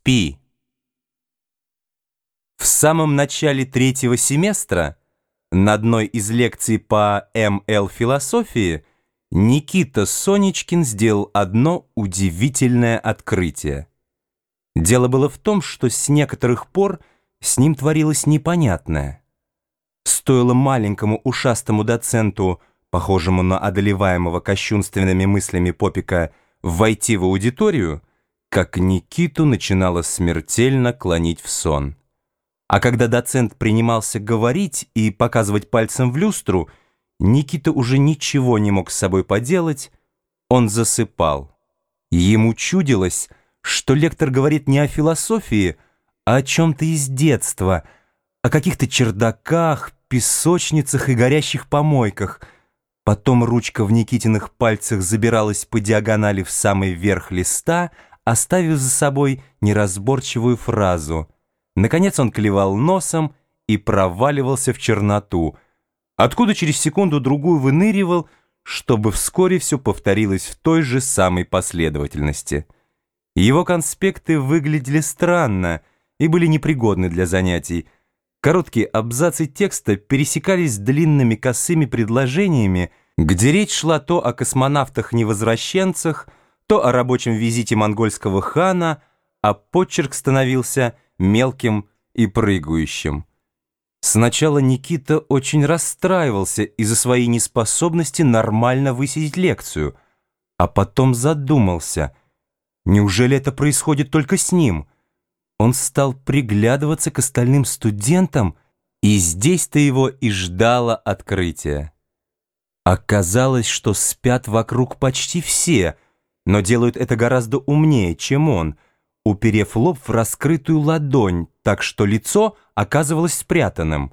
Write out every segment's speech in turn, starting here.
Спи. В самом начале третьего семестра на одной из лекций по МЛ философии Никита Сонечкин сделал одно удивительное открытие. Дело было в том, что с некоторых пор с ним творилось непонятное. Стоило маленькому ушастому доценту, похожему на одолеваемого кощунственными мыслями попика, войти в аудиторию, как Никиту начинало смертельно клонить в сон. А когда доцент принимался говорить и показывать пальцем в люстру, Никита уже ничего не мог с собой поделать, он засыпал. Ему чудилось, что лектор говорит не о философии, а о чем-то из детства, о каких-то чердаках, песочницах и горящих помойках. Потом ручка в Никитиных пальцах забиралась по диагонали в самый верх листа, оставив за собой неразборчивую фразу. Наконец он клевал носом и проваливался в черноту, откуда через секунду-другую выныривал, чтобы вскоре все повторилось в той же самой последовательности. Его конспекты выглядели странно и были непригодны для занятий. Короткие абзацы текста пересекались длинными косыми предложениями, где речь шла то о космонавтах-невозвращенцах, то о рабочем визите монгольского хана, а почерк становился мелким и прыгающим. Сначала Никита очень расстраивался из-за своей неспособности нормально высидеть лекцию, а потом задумался, неужели это происходит только с ним? Он стал приглядываться к остальным студентам, и здесь-то его и ждало открытие. Оказалось, что спят вокруг почти все — но делают это гораздо умнее, чем он, уперев лоб в раскрытую ладонь, так что лицо оказывалось спрятанным.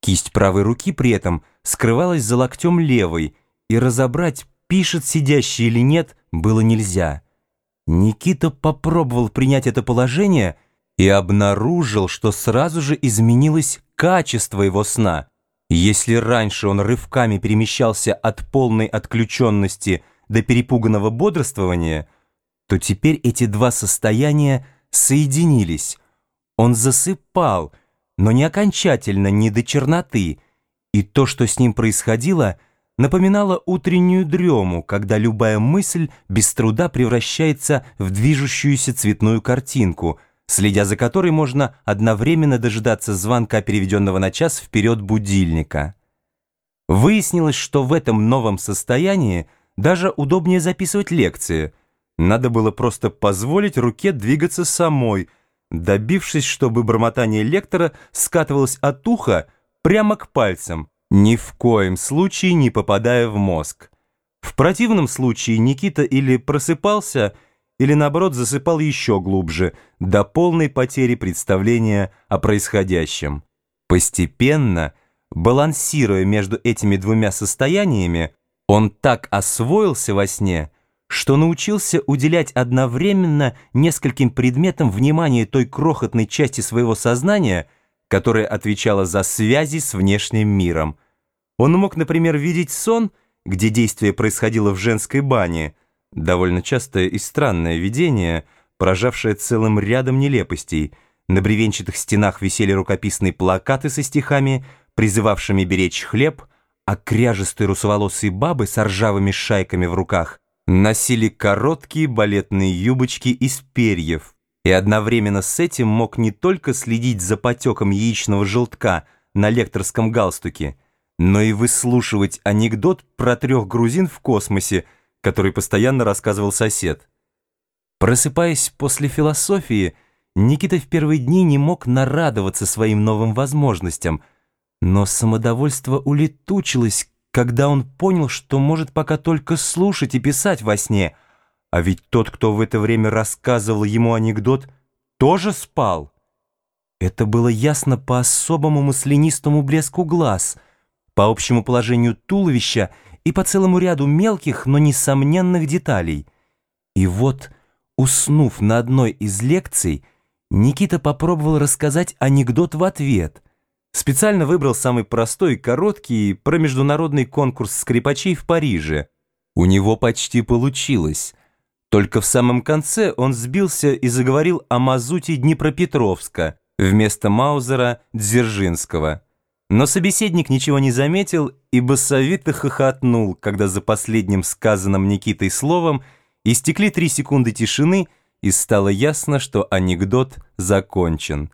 Кисть правой руки при этом скрывалась за локтем левой, и разобрать, пишет сидящий или нет, было нельзя. Никита попробовал принять это положение и обнаружил, что сразу же изменилось качество его сна. Если раньше он рывками перемещался от полной отключенности – до перепуганного бодрствования, то теперь эти два состояния соединились. Он засыпал, но не окончательно, не до черноты, и то, что с ним происходило, напоминало утреннюю дрему, когда любая мысль без труда превращается в движущуюся цветную картинку, следя за которой можно одновременно дожидаться звонка переведенного на час вперед будильника. Выяснилось, что в этом новом состоянии даже удобнее записывать лекции. Надо было просто позволить руке двигаться самой, добившись, чтобы бормотание лектора скатывалось от уха прямо к пальцам, ни в коем случае не попадая в мозг. В противном случае Никита или просыпался, или наоборот засыпал еще глубже, до полной потери представления о происходящем. Постепенно, балансируя между этими двумя состояниями, он так освоился во сне, что научился уделять одновременно нескольким предметам внимание той крохотной части своего сознания, которая отвечала за связи с внешним миром. Он мог, например, видеть сон, где действие происходило в женской бане, довольно частое и странное видение, поражавшее целым рядом нелепостей. На бревенчатых стенах висели рукописные плакаты со стихами, призывавшими беречь хлеб – а кряжестые русоволосые бабы с ржавыми шайками в руках носили короткие балетные юбочки из перьев, и одновременно с этим мог не только следить за потеком яичного желтка на лекторском галстуке, но и выслушивать анекдот про трех грузин в космосе, который постоянно рассказывал сосед. Просыпаясь после философии, Никита в первые дни не мог нарадоваться своим новым возможностям – но самодовольство улетучилось, когда он понял, что может пока только слушать и писать во сне, а ведь тот, кто в это время рассказывал ему анекдот, тоже спал. Это было ясно по особому маслянистому блеску глаз, по общему положению туловища и по целому ряду мелких, но несомненных деталей. И вот, уснув на одной из лекций, Никита попробовал рассказать анекдот в ответ — Специально выбрал самый простой короткий про международный конкурс скрипачей в Париже. У него почти получилось. Только в самом конце он сбился и заговорил о мазуте Днепропетровска вместо Маузера Дзержинского. Но собеседник ничего не заметил и басовито хохотнул, когда за последним сказанным Никитой словом истекли три секунды тишины, и стало ясно, что анекдот закончен.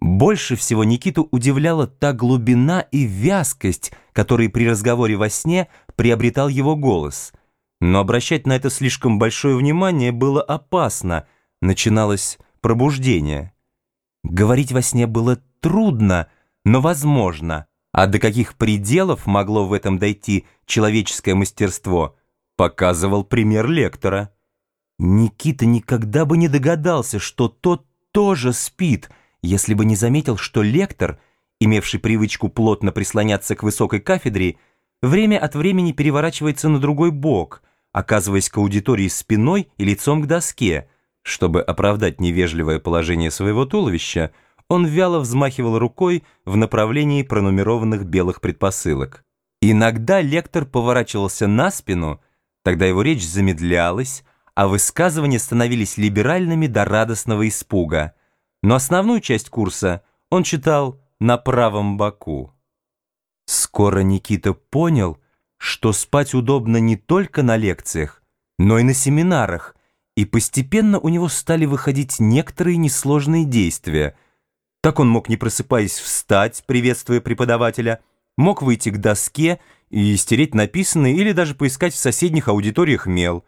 Больше всего Никиту удивляла та глубина и вязкость, которые при разговоре во сне приобретал его голос. Но обращать на это слишком большое внимание было опасно, начиналось пробуждение. Говорить во сне было трудно, но возможно. А до каких пределов могло в этом дойти человеческое мастерство, показывал пример лектора. Никита никогда бы не догадался, что тот тоже спит, если бы не заметил, что лектор, имевший привычку плотно прислоняться к высокой кафедре, время от времени переворачивается на другой бок, оказываясь к аудитории спиной и лицом к доске. Чтобы оправдать невежливое положение своего туловища, он вяло взмахивал рукой в направлении пронумерованных белых предпосылок. Иногда лектор поворачивался на спину, тогда его речь замедлялась, а высказывания становились либеральными до радостного испуга. Но основную часть курса он читал на правом боку. Скоро Никита понял, что спать удобно не только на лекциях, но и на семинарах, и постепенно у него стали выходить некоторые несложные действия – так он мог, не просыпаясь, встать, приветствуя преподавателя, мог выйти к доске и стереть написанное или даже поискать в соседних аудиториях мел.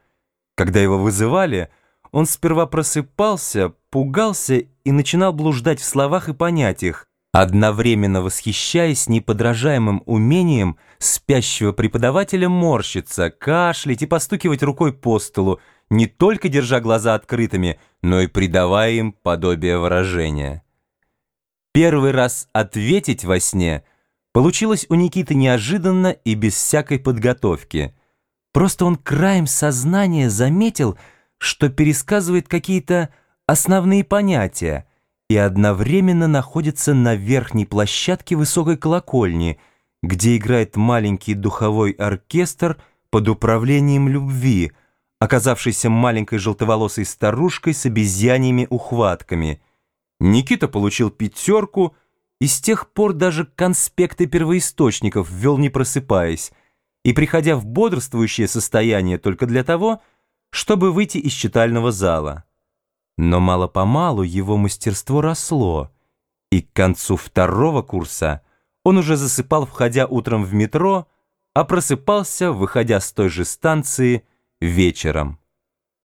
Когда его вызывали, он сперва просыпался, пугался и начинал блуждать в словах и понятиях, одновременно восхищаясь неподражаемым умением спящего преподавателя морщиться, кашлять и постукивать рукой по столу, не только держа глаза открытыми, но и придавая им подобие выражения. Первый раз ответить во сне получилось у Никиты неожиданно и без всякой подготовки. Просто он краем сознания заметил, что пересказывает какие-то основные понятия и одновременно находится на верхней площадке высокой колокольни, где играет маленький духовой оркестр под управлением любви, оказавшийся маленькой желтоволосой старушкой с обезьяньими ухватками — Никита получил пятерку и с тех пор даже конспекты первоисточников ввел не просыпаясь и приходя в бодрствующее состояние только для того, чтобы выйти из читального зала. Но мало-помалу его мастерство росло, и к концу второго курса он уже засыпал, входя утром в метро, а просыпался, выходя с той же станции вечером.